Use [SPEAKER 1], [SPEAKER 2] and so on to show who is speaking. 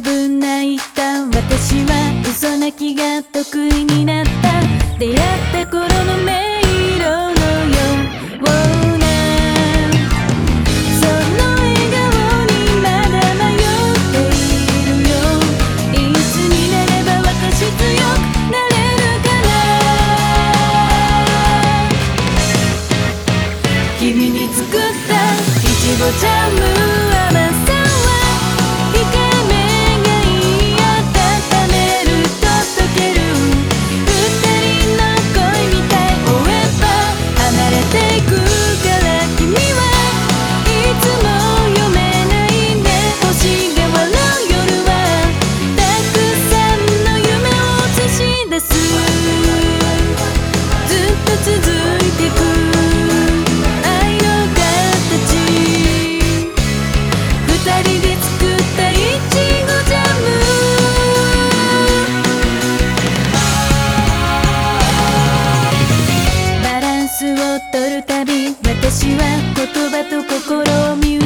[SPEAKER 1] ぶんいた私は嘘泣きが得意になった出会った頃の迷路のようなその笑顔にまだ迷っているよいつになれば私強くなれるから君に作ったいちごジャム言葉と心を見